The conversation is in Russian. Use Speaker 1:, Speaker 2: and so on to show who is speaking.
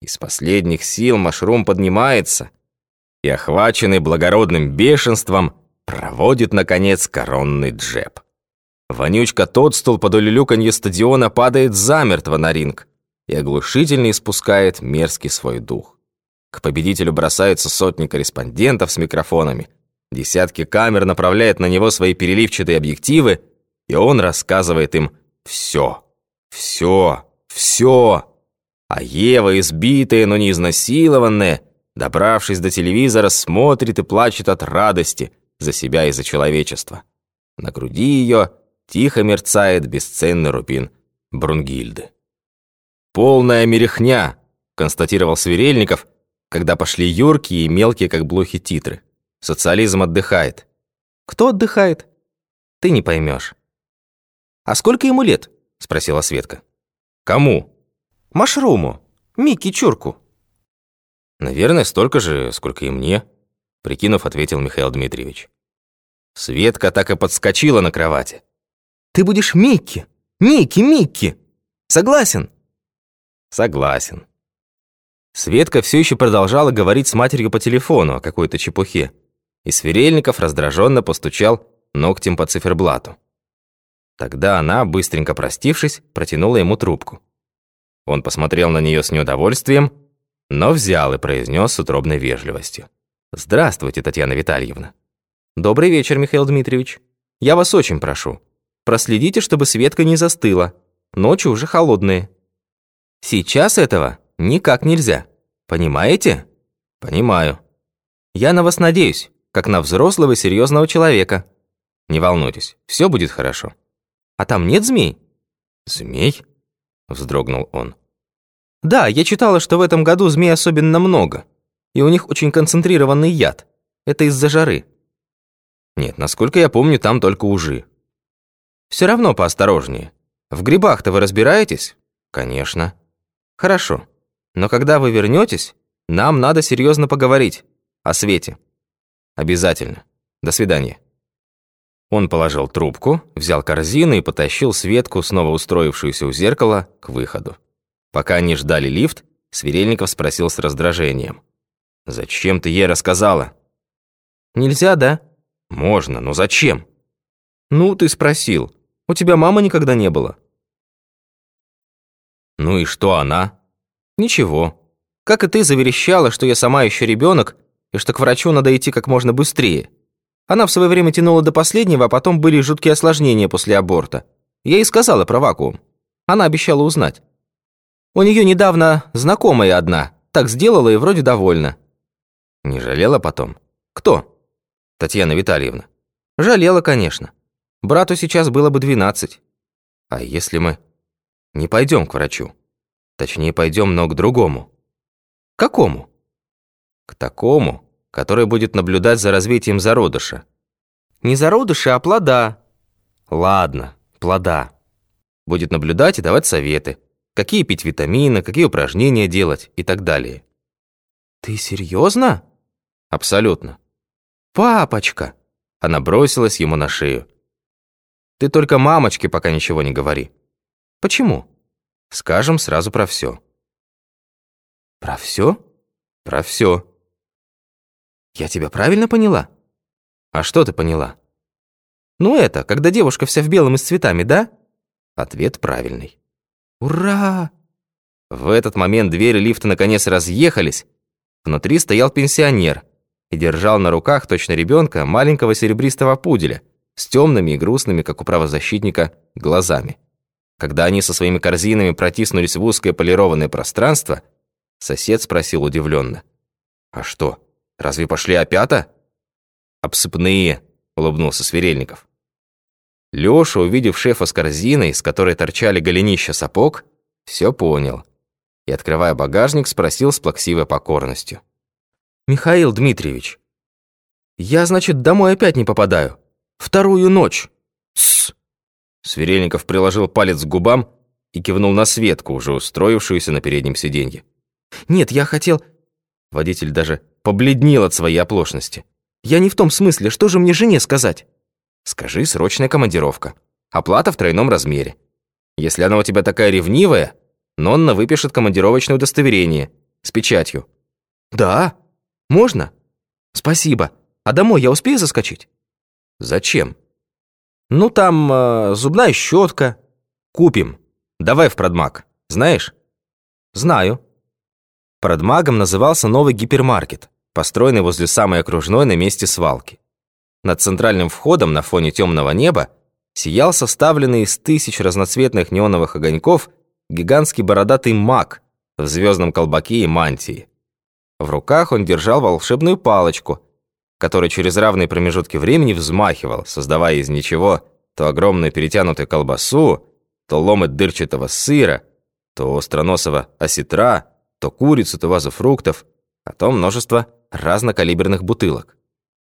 Speaker 1: Из последних сил Машрум поднимается и, охваченный благородным бешенством, проводит, наконец, коронный джеб. Вонючка Тодстул под улюлюканье стадиона падает замертво на ринг и оглушительно испускает мерзкий свой дух. К победителю бросаются сотни корреспондентов с микрофонами. Десятки камер направляют на него свои переливчатые объективы, и он рассказывает им все, все, все. А Ева, избитая, но не изнасилованная, добравшись до телевизора, смотрит и плачет от радости за себя и за человечество. На груди ее тихо мерцает бесценный рубин Брунгильды. «Полная мерехня», — констатировал Сверельников, когда пошли юркие и мелкие, как блохи, титры. «Социализм отдыхает».
Speaker 2: «Кто отдыхает?» «Ты не поймешь». «А сколько ему лет?» — спросила Светка.
Speaker 1: «Кому?»
Speaker 2: «Машруму. Микки Чурку».
Speaker 1: «Наверное, столько же, сколько и мне», — прикинув, ответил Михаил Дмитриевич. Светка так и подскочила на кровати.
Speaker 2: «Ты будешь Микки! Микки, Микки! Согласен?»
Speaker 1: Согласен. Светка все еще продолжала говорить с матерью по телефону о какой-то чепухе, и Сверельников раздраженно постучал ногтем по циферблату. Тогда она, быстренько простившись, протянула ему трубку. Он посмотрел на нее с неудовольствием, но взял и произнес с утробной вежливостью. «Здравствуйте, Татьяна Витальевна».
Speaker 2: «Добрый вечер, Михаил Дмитриевич. Я вас очень прошу. Проследите, чтобы Светка не застыла. Ночи уже холодные». Сейчас этого никак нельзя. Понимаете?
Speaker 1: Понимаю.
Speaker 2: Я на вас надеюсь, как на взрослого серьезного человека.
Speaker 1: Не волнуйтесь, все будет хорошо.
Speaker 2: А там нет змей?
Speaker 1: Змей? Вздрогнул он.
Speaker 2: Да, я читала, что в этом году змей особенно много. И у них очень концентрированный яд. Это из-за жары.
Speaker 1: Нет, насколько я помню, там только ужи.
Speaker 2: Все равно поосторожнее. В грибах-то вы разбираетесь?
Speaker 1: Конечно.
Speaker 2: Хорошо. Но когда вы вернетесь, нам надо серьезно поговорить. О свете.
Speaker 1: Обязательно. До свидания. Он положил трубку, взял корзину и потащил Светку, снова устроившуюся у зеркала, к выходу. Пока они ждали лифт, Сверельников спросил с раздражением. «Зачем ты ей рассказала?»
Speaker 2: «Нельзя, да?»
Speaker 1: «Можно, но зачем?»
Speaker 2: «Ну, ты спросил. У тебя мамы никогда не было?»
Speaker 1: Ну и что она?
Speaker 2: Ничего. Как и ты заверещала, что я сама еще ребенок и что к врачу надо идти как можно быстрее. Она в свое время тянула до последнего, а потом были жуткие осложнения после аборта. Я ей сказала про вакуум. Она обещала узнать. У нее недавно знакомая одна. Так сделала и вроде довольна.
Speaker 1: Не жалела потом?
Speaker 2: Кто?
Speaker 1: Татьяна Витальевна.
Speaker 2: Жалела, конечно. Брату сейчас было бы двенадцать.
Speaker 1: А если мы не пойдем к врачу. Точнее, пойдем, но к другому.
Speaker 2: Какому?
Speaker 1: К такому, который будет наблюдать за развитием зародыша.
Speaker 2: Не зародыша, а плода.
Speaker 1: Ладно, плода. Будет наблюдать и давать советы. Какие пить витамины, какие упражнения делать и так далее.
Speaker 2: Ты серьезно?
Speaker 1: Абсолютно.
Speaker 2: Папочка.
Speaker 1: Она бросилась ему на шею. Ты только мамочке пока ничего не говори.
Speaker 2: Почему?
Speaker 1: Скажем сразу про все.
Speaker 2: Про все?
Speaker 1: Про все.
Speaker 2: Я тебя правильно поняла?
Speaker 1: А что ты поняла?
Speaker 2: Ну это, когда девушка вся в белом и с цветами, да?
Speaker 1: Ответ правильный.
Speaker 2: Ура!
Speaker 1: В этот момент двери лифта наконец разъехались. Внутри стоял пенсионер и держал на руках точно ребенка маленького серебристого пуделя с темными и грустными, как у правозащитника, глазами. Когда они со своими корзинами протиснулись в узкое полированное пространство, сосед спросил удивленно. «А что, разве пошли опята?» «Обсыпные», — улыбнулся Сверельников. Лёша, увидев шефа с корзиной, с которой торчали голенища сапог, все понял и, открывая багажник, спросил с плаксивой покорностью.
Speaker 2: «Михаил Дмитриевич, я, значит, домой опять не попадаю. Вторую ночь».
Speaker 1: «Тссс!» Сверельников приложил палец к губам и кивнул на Светку, уже устроившуюся на переднем сиденье.
Speaker 2: «Нет, я хотел...»
Speaker 1: Водитель даже побледнел от своей оплошности.
Speaker 2: «Я не в том смысле, что же мне жене сказать?»
Speaker 1: «Скажи, срочная командировка. Оплата в тройном размере. Если она у тебя такая ревнивая, Нонна выпишет командировочное удостоверение,
Speaker 2: с печатью. Да, можно? Спасибо. А домой я успею заскочить? Зачем? Ну, там э, зубная щетка. Купим. Давай в продмаг. Знаешь? Знаю. Продмагом назывался новый гипермаркет, построенный возле самой окружной на месте свалки. Над центральным входом на фоне темного неба сиял составленный из тысяч разноцветных неоновых огоньков гигантский бородатый маг в звездном колбаке и мантии. В руках он держал волшебную палочку, которая через равные промежутки времени взмахивал, создавая из ничего то огромную перетянутую колбасу, то ломать дырчатого сыра, то остроносого осетра, то курицу, то вазу фруктов, а то множество разнокалиберных бутылок.